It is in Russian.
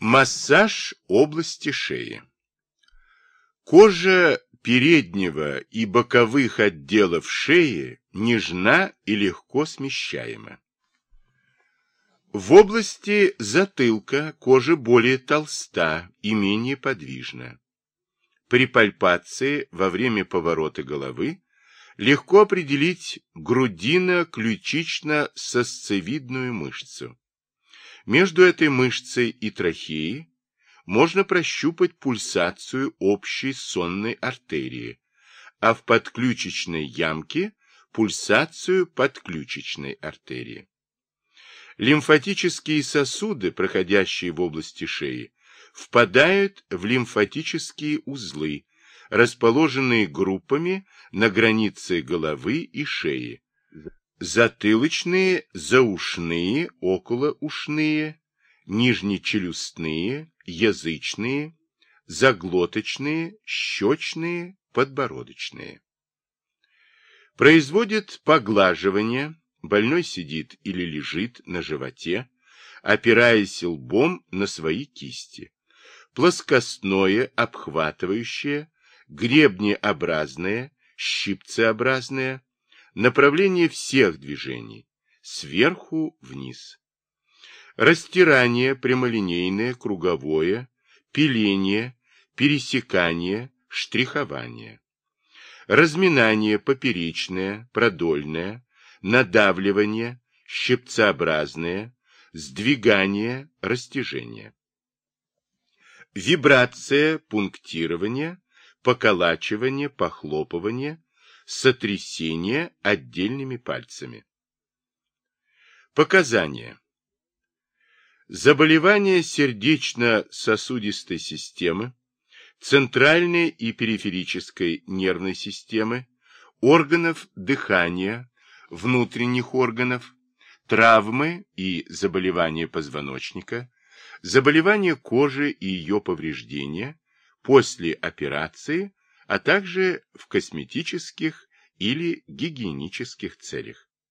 Массаж области шеи. Кожа переднего и боковых отделов шеи нежна и легко смещаема. В области затылка кожа более толста и менее подвижна. При пальпации во время поворота головы легко определить грудино-ключично-сосцевидную мышцу. Между этой мышцей и трахеей можно прощупать пульсацию общей сонной артерии, а в подключичной ямке – пульсацию подключичной артерии. Лимфатические сосуды, проходящие в области шеи, впадают в лимфатические узлы, расположенные группами на границе головы и шеи, затылочные, заушные, околоушные, нижнечелюстные, язычные, заглоточные, щечные, подбородочные. Производит поглаживание, больной сидит или лежит на животе, опираясь лбом на свои кисти. Плоскостное, обхватывающее, гребнеобразное, щипцеобразное, Направление всех движений. Сверху вниз. Растирание прямолинейное, круговое, пиление, пересекание, штрихование. Разминание поперечное, продольное, надавливание, щипцеобразное, сдвигание, растяжение. Вибрация, пунктирование, поколачивание, похлопывание, сотрясение отдельными пальцами. Показания. Заболевания сердечно-сосудистой системы, центральной и периферической нервной системы, органов дыхания, внутренних органов, травмы и заболевания позвоночника, заболевания кожи и ее повреждения после операции, а также в косметических или гигиенических целях.